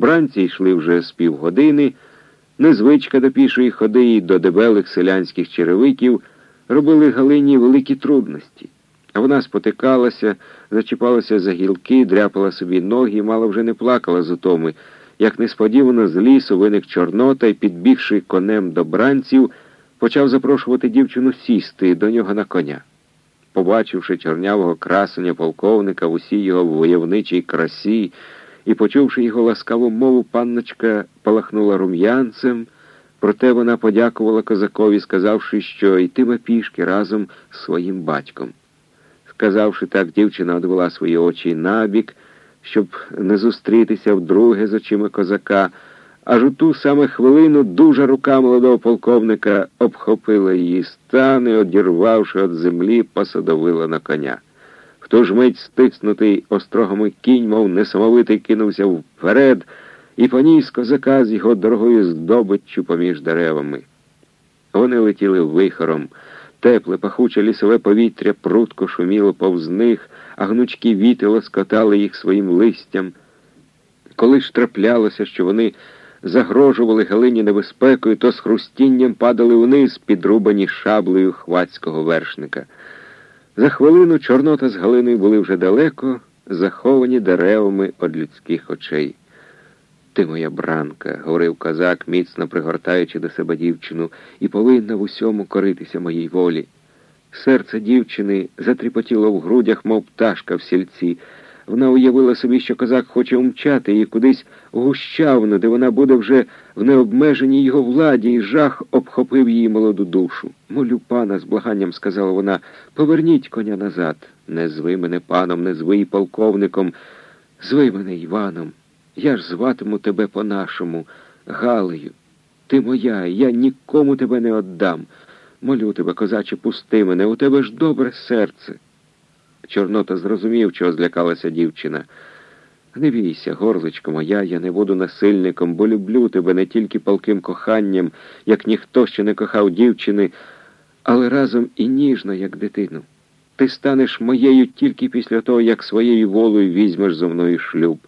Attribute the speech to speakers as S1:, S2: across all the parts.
S1: Бранці йшли вже з півгодини, незвичка до пішої ходи і до дебелих селянських черевиків робили Галині великі трудності. А вона спотикалася, зачіпалася за гілки, дряпала собі ноги і мало вже не плакала з утоми, як несподівано з лісу виник Чорнота і, підбігши конем до бранців, почав запрошувати дівчину сісти до нього на коня. Побачивши чорнявого красення полковника в усій його войовничій красі і, почувши його ласкаву мову, панночка палахнула рум'янцем, проте вона подякувала козакові, сказавши, що йтиме пішки разом з своїм батьком. Сказавши так, дівчина одвела свої очі набік, щоб не зустрітися вдруге з очима козака. Аж у ту саме хвилину дуже рука молодого полковника обхопила її стан і, одірвавши від землі, посадовила на коня. Хто ж мить стиснутий острогами кінь, мов несамовитий, кинувся вперед і поніс козака з його дорогою здобиччю поміж деревами. Вони летіли вихором. Тепле, пахуче лісове повітря прутко шуміло повз них, а гнучкі віти лоскотали їх своїм листям. Коли ж траплялося, що вони загрожували Галині небезпекою, то з хрустінням падали вниз, підрубані шаблею хвацького вершника. За хвилину Чорнота з Галиною були вже далеко, заховані деревами від людських очей. Ти моя бранка, говорив козак, міцно пригортаючи до себе дівчину, і повинна в усьому коритися моїй волі. Серце дівчини затріпотіло в грудях, мов пташка в сільці. Вона уявила собі, що козак хоче умчати її кудись гущавно, де вона буде вже в необмеженій його владі, і жах обхопив її молоду душу. Молю пана, з благанням сказала вона, поверніть коня назад. Не зви мене паном, не зви полковником, зви мене Іваном. Я ж зватиму тебе по-нашому, Галею. Ти моя, я нікому тебе не отдам. Молю тебе, козаче, пусти мене, у тебе ж добре серце. Чорнота зрозумів, чого злякалася дівчина. Не бійся, горличко моя, я не буду насильником, бо люблю тебе не тільки палким коханням, як ніхто ще не кохав дівчини, але разом і ніжно, як дитину. Ти станеш моєю тільки після того, як своєю волею візьмеш зо мною шлюб.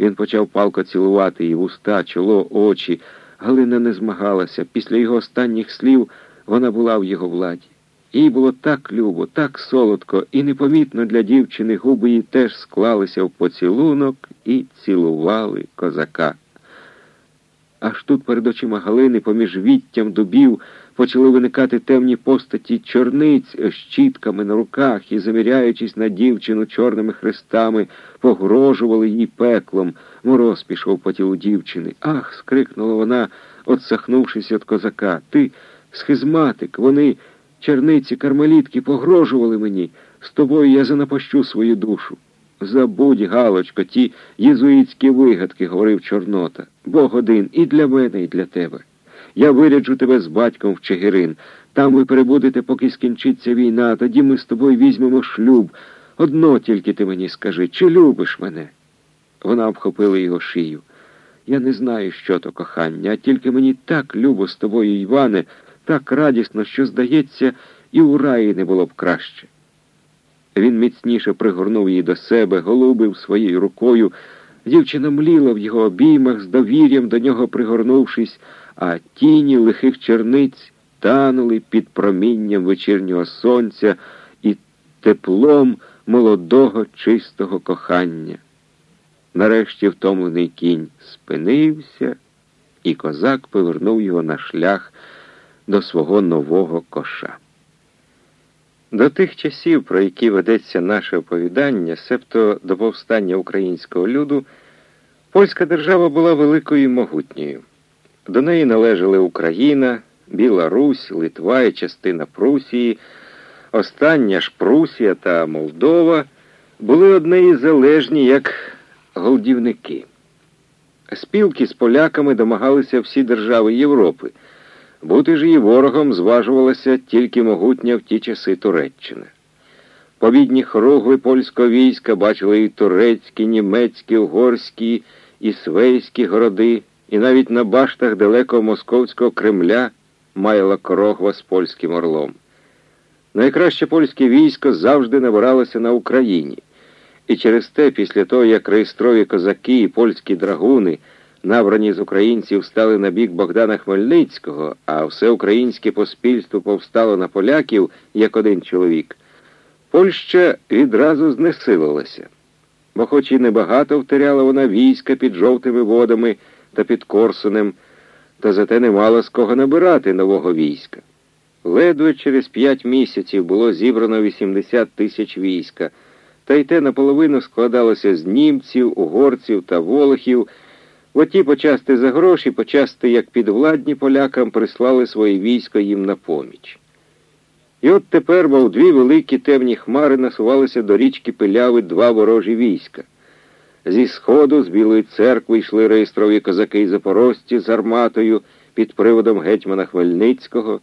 S1: Він почав палко цілувати її вуста, чоло, очі. Галина не змагалася. Після його останніх слів вона була в його владі. Їй було так любо, так солодко, і непомітно для дівчини губи її теж склалися в поцілунок і цілували козака. Аж тут перед очима Галини, поміж віттям дубів, почали виникати темні постаті чорниць з щітками на руках і, заміряючись на дівчину чорними хрестами, погрожували їй пеклом. Мороз пішов по тілу дівчини. Ах! скрикнула вона, отсахнувшись від козака. Ти схизматик, вони, черниці, кармелітки, погрожували мені. З тобою я занапащу свою душу. Забудь, Галочко, ті єзуїтські вигадки, говорив Чорнота. Бог один і для мене, і для тебе. Я виряджу тебе з батьком в Чигирин. Там ви перебудете, поки скінчиться війна, тоді ми з тобою візьмемо шлюб. Одно тільки ти мені скажи, чи любиш мене? Вона обхопила його шию. Я не знаю, що то кохання, а тільки мені так любо з тобою, Іване, так радісно, що, здається, і у раї не було б краще. Він міцніше пригорнув її до себе, голубив своєю рукою. Дівчина мліла в його обіймах, з довір'ям до нього пригорнувшись, а тіні лихих черниць танули під промінням вечірнього сонця і теплом молодого чистого кохання. Нарешті втомлений кінь спинився, і козак повернув його на шлях до свого нового коша. До тих часів, про які ведеться наше оповідання, себто до повстання українського люду, польська держава була великою і могутньою. До неї належали Україна, Біла Русь, Литва і частина Прусії, остання ж Прусія та Молдова були однеї залежні як голдівники. Спілки з поляками домагалися всі держави Європи. Бути ж її ворогом зважувалася тільки могутня в ті часи Туреччина. Повідні хоругви польського війська бачили і турецькі, німецькі, угорські і свейські городи, і навіть на баштах далекого московського Кремля маяла корогва з польським орлом. Найкраще польське військо завжди набиралося на Україні, і через те, після того, як реєстрові козаки і польські драгуни набрані з українців, стали на бік Богдана Хмельницького, а все українське поспільство повстало на поляків як один чоловік, Польща відразу знесилилася, бо, хоч і небагато втеряла вона війська під жовтими водами та під Корсунем, та зате не мала з кого набирати нового війська. Ледве через п'ять місяців було зібрано 80 тисяч війська, та й те наполовину складалося з німців, угорців та волохів. Оті почасти за гроші, почасти, як підвладні полякам, прислали своє військо їм на поміч. І от тепер, мов дві великі темні хмари насувалися до річки Пиляви два ворожі війська. Зі сходу, з Білої церкви йшли реєстрові козаки і запорожці з арматою під приводом гетьмана Хмельницького.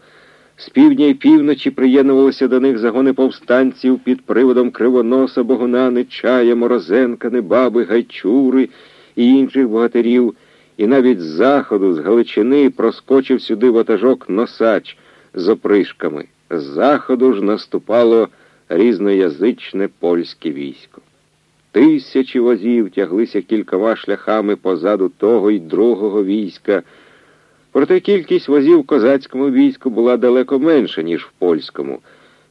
S1: З півдня і півночі приєднувалися до них загони повстанців під приводом Кривоноса, Богуна, Нечая, Морозенка, Небаби, Гайчури і інших богатирів, і навіть з заходу, з Галичини, проскочив сюди ватажок носач з опришками. З заходу ж наступало різноязичне польське військо. Тисячі возів тяглися кількома шляхами позаду того й другого війська. Проте кількість возів в козацькому війську була далеко менша, ніж в польському,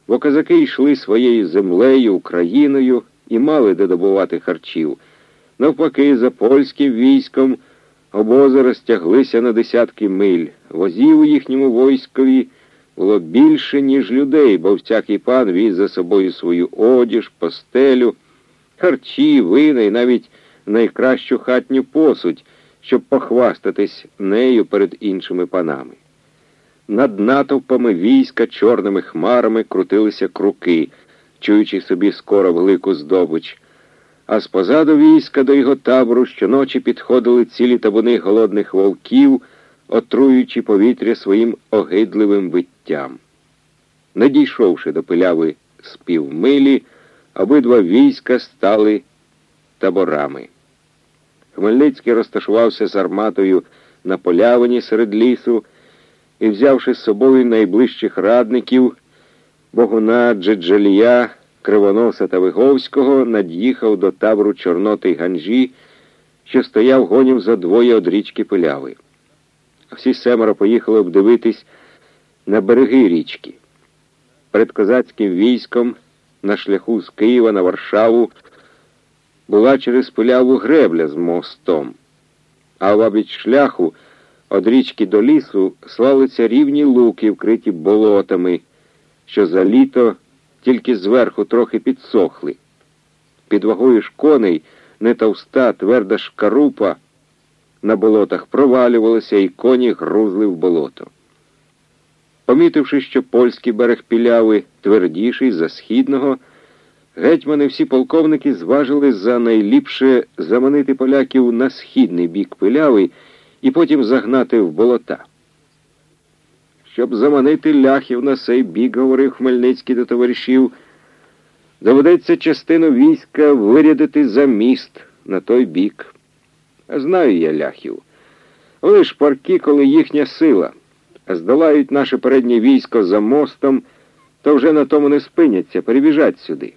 S1: бо козаки йшли своєю землею, Україною і мали де добувати харчів. Навпаки, за польським військом обози розтяглися на десятки миль. Возів у їхньому військові було більше, ніж людей, бо всякий пан віз за собою свою одіж, постелю, харчі, вина і навіть найкращу хатню посудь, щоб похвастатись нею перед іншими панами. Над натовпами війська чорними хмарами крутилися круки, чуючи собі скоро велику здобич. А спозаду війська до його табору щоночі підходили цілі табуни голодних вовків, отруючи повітря своїм огидливим виттям. Не дійшовши до пиляви з півмилі, обидва війська стали таборами. Хмельницький розташувався з арматою на полявині серед лісу і, взявши з собою найближчих радників Богуна Джеджелія, Кривоноса та Виговського, над'їхав до табору Чорноти Ганжі, що стояв гонів за двоє од річки Пиляви. Всі семеро поїхали обдивитись на береги річки. Перед козацьким військом на шляху з Києва на Варшаву була через пиляву гребля з мостом, а в шляху від річки до лісу слалися рівні луки, вкриті болотами, що за літо тільки зверху трохи підсохли. Під вагою ж коней не товста, тверда шкарупа на болотах провалювалася, і коні грузли в болото. Помітивши, що польський берег піляви твердіший за східного, гетьмани всі полковники зважили за найліпше заманити поляків на східний бік пиляви і потім загнати в болота. Щоб заманити ляхів на сей бік, говорив Хмельницький до товаришів, доведеться частину війська вирядити за міст на той бік. Знаю я ляхів. Вони ж парки, коли їхня сила. Здолають наше переднє військо за мостом, то вже на тому не спиняться, перебіжать сюди.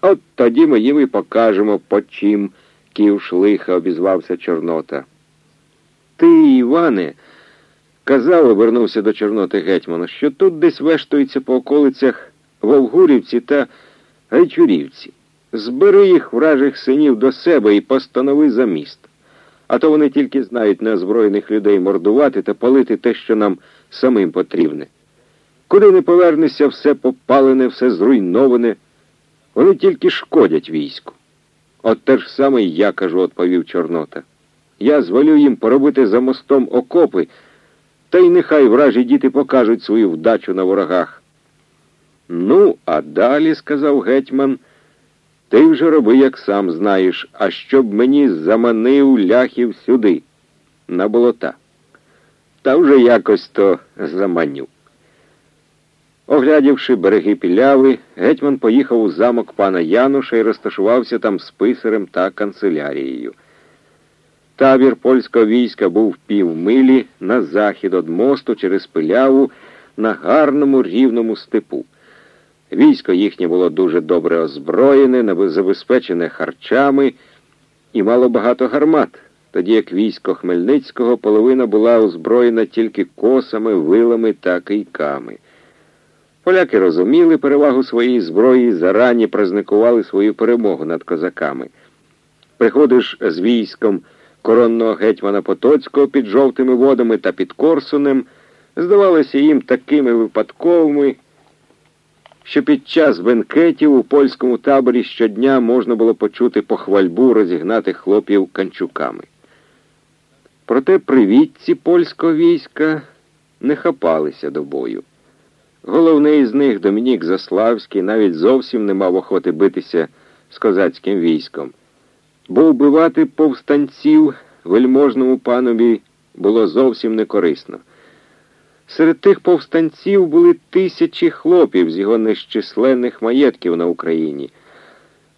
S1: От тоді ми їм і покажемо, по чим ківш лиха, обізвався Чорнота. Ти, Іване, казав, обернувся до Чорноти гетьмана, що тут десь вештуються по околицях Вовгурівці та Гайчурівці. Збери їх вражих синів до себе і постанови за міст а то вони тільки знають неозброєних людей мордувати та палити те, що нам самим потрібне. Куди не повернешся, все попалене, все зруйноване. Вони тільки шкодять війську. От те ж саме я кажу, відповів Чорнота. Я звалю їм поробити за мостом окопи, та й нехай вражі діти покажуть свою вдачу на ворогах. Ну, а далі, сказав гетьман, ти вже роби, як сам знаєш, а щоб мені заманив ляхів сюди, на болота. Та вже якось то заманю. Оглядівши береги піляви, гетьман поїхав у замок пана Януша і розташувався там з писарем та канцелярією. Табір польського війська був півмилі на захід від мосту через пиляву на гарному рівному степу. Військо їхнє було дуже добре озброєне, забезпечене харчами і мало багато гармат, тоді як військо Хмельницького половина була озброєна тільки косами, вилами та кийками. Поляки розуміли перевагу своєї зброї, зарані празникували свою перемогу над козаками. Приходиш з військом коронного гетьмана Потоцького під жовтими водами та під Корсунем, здавалося їм такими випадковими, що під час бенкетів у польському таборі щодня можна було почути похвальбу розігнати хлопів канчуками. Проте привітці польського війська не хапалися до бою. Головний з них, Домінік Заславський, навіть зовсім не мав охоти битися з козацьким військом, бо вбивати повстанців вельможному панові було зовсім не корисно. Серед тих повстанців були тисячі хлопів з його нещисленних маєтків на Україні.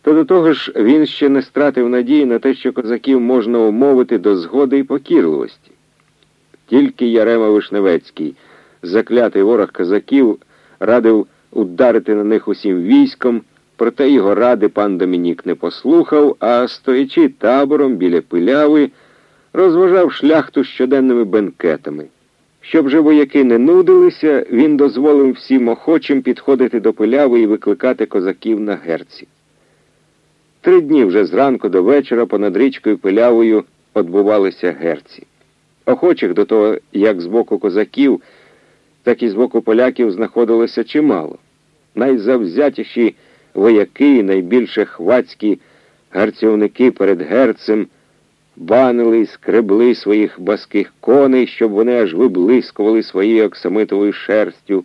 S1: Та до того ж він ще не стратив надії на те, що козаків можна умовити до згоди і покірливості. Тільки Ярема Вишневецький, заклятий ворог козаків, радив ударити на них усім військом, проте його ради пан Домінік не послухав, а стоячи табором біля пиляви, розважав шляхту щоденними бенкетами. Щоб же вояки не нудилися, він дозволив всім охочим підходити до пиляви і викликати козаків на герці. Три дні вже зранку до вечора понад річкою пилявою відбувалися герці. Охочих до того, як з боку козаків, так і з боку поляків знаходилося чимало. Найзавзятіші вояки, найбільше хвацькі гарцівники перед герцем банили і скребли своїх баских коней, щоб вони аж виблискували своєю оксамитовою шерстю,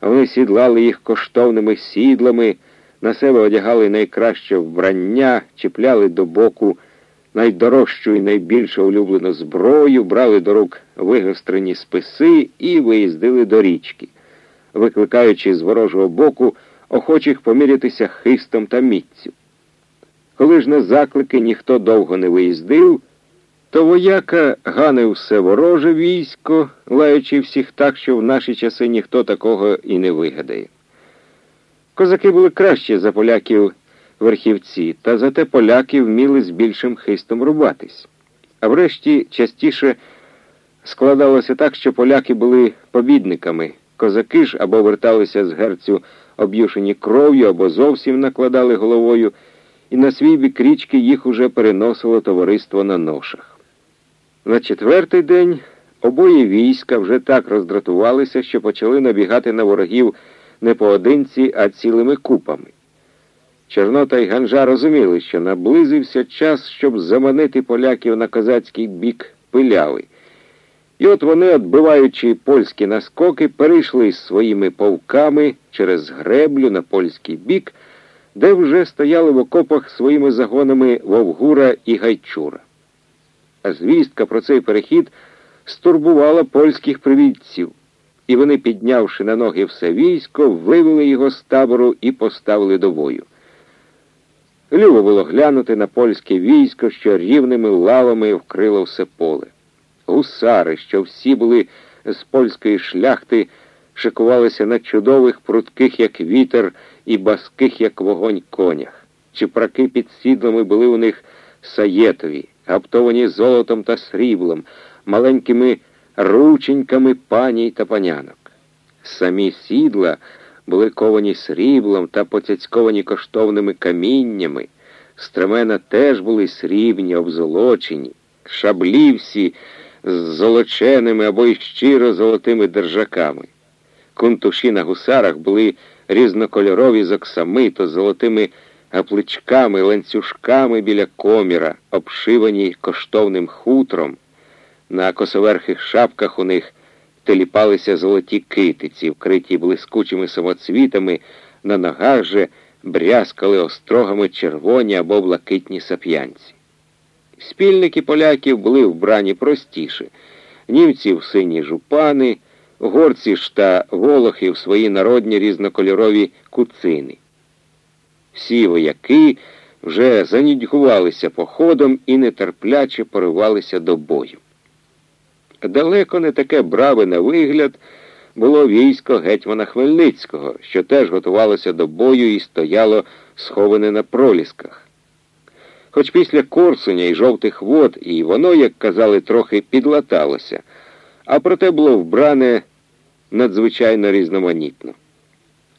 S1: вони сідлали їх коштовними сідлами, на себе одягали найкраще вбрання, чіпляли до боку найдорожчу і найбільше улюблену зброю, брали до рук вигострені списи і виїздили до річки, викликаючи з ворожого боку охочих помірятися хистом та міццю. Коли ж на заклики ніхто довго не виїздив, то вояка ганив все вороже військо, лаючи всіх так, що в наші часи ніхто такого і не вигадає. Козаки були кращі за поляків верхівці, та зате поляки вміли з більшим хистом рубатись. А врешті частіше складалося так, що поляки були побідниками. Козаки ж або верталися з герцю об'юшені кров'ю, або зовсім накладали головою і на свій бік річки їх уже переносило товариство на ношах. На четвертий день обоє війська вже так роздратувалися, що почали набігати на ворогів не поодинці, а цілими купами. Чорнота й Ганжа розуміли, що наблизився час, щоб заманити поляків на козацький бік пиляви. І от вони, отбиваючи польські наскоки, перейшли з своїми повками через греблю на польський бік де вже стояли в окопах своїми загонами Вовгура і Гайчура. А звістка про цей перехід стурбувала польських привідців, і вони, піднявши на ноги все військо, вивели його з табору і поставили до бою. Любо було глянути на польське військо, що рівними лавами вкрило все поле. Гусари, що всі були з польської шляхти, шикувалися на чудових, прудких, як вітер, і баских, як вогонь, конях. Чіпраки під сідлами були у них саєтові, гаптовані золотом та сріблом, маленькими рученьками паній та панянок. Самі сідла були ковані сріблом та поцяцьковані коштовними каміннями. Стремена теж були срібні, обзолочені, шаблі всі з золоченими або й щиро золотими держаками. Кунтуші на гусарах були різнокольорові з оксамито, золотими гапличками, ланцюжками біля коміра, обшивані коштовним хутром. На косоверхих шапках у них теліпалися золоті китиці, вкриті блискучими самоцвітами, на ногах же брязкали острогами червоні або блакитні сап'янці. Спільники поляків були вбрані простіше, німці в сині жупани горці ж та волохи в свої народні різнокольорові куцини. Всі вояки вже занідьгувалися походом і нетерпляче поривалися до бою. Далеко не таке браве на вигляд було військо гетьмана Хмельницького, що теж готувалося до бою і стояло сховане на пролісках. Хоч після Корсуня і жовтих вод, і воно, як казали, трохи підлаталося, а проте було вбране надзвичайно різноманітно.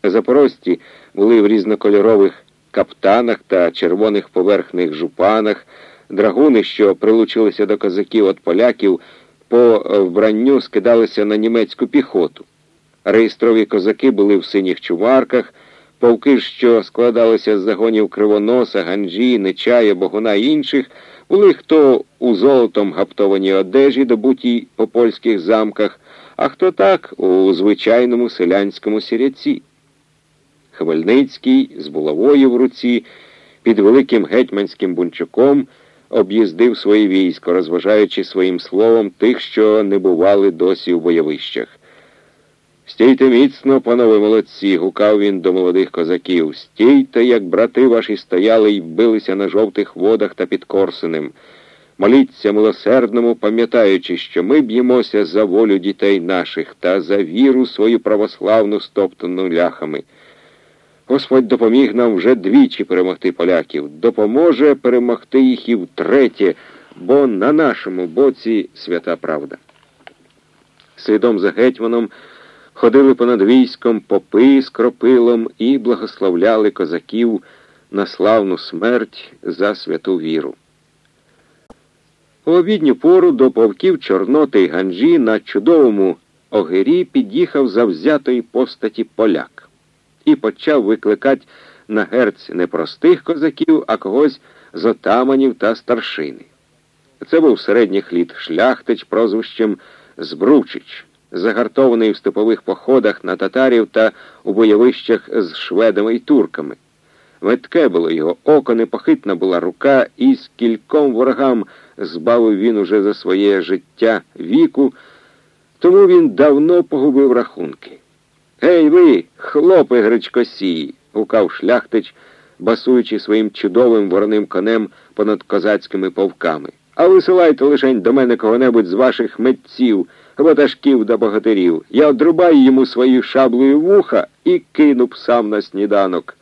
S1: Запорожці були в різнокольорових каптанах та червоних поверхних жупанах, драгуни, що прилучилися до козаків від поляків, по вбранню скидалися на німецьку піхоту. Реєстрові козаки були в синіх чуварках, полки, що складалися з загонів кривоноса, ганджі, нечая, богуна і інших, були хто у золотом гаптованій одежі, добутій по польських замках, а хто так у звичайному селянському сіряці. Хмельницький з булавою в руці під великим гетьманським бунчуком об'їздив своє військо, розважаючи своїм словом тих, що не бували досі у бойовищах. Стійте міцно, панове молодці, гукав він до молодих козаків. Стійте, як брати ваші стояли й билися на жовтих водах та під Корсунем. Моліться милосердному, пам'ятаючи, що ми б'ємося за волю дітей наших та за віру свою православну стоптану ляхами. Господь допоміг нам вже двічі перемогти поляків, допоможе перемогти їх і втретє, бо на нашому боці свята правда. Слідом за гетьманом ходили понад військом попи з кропилом і благословляли козаків на славну смерть за святу віру. У обідню пору до повків Чорноти й Ганджі на чудовому огирі під'їхав завзятої постаті поляк і почав викликати на герць не простих козаків, а когось з отаманів та старшини. Це був середніх літ шляхтич прозвищем Збручич, загартований в степових походах на татарів та у бойовищах з шведами й турками. Метке було його око, непохитна була рука, і скільком ворогам збавив він уже за своє життя віку, тому він давно погубив рахунки. Гей ви, хлопи гречкосії, гукав шляхтич, басуючи своїм чудовим вороним конем понад козацькими повками. А висилайте лишень до мене кого-небудь з ваших митців, ватажків да богатирів. Я одрубаю йому свою шаблею вуха і кину псам на сніданок.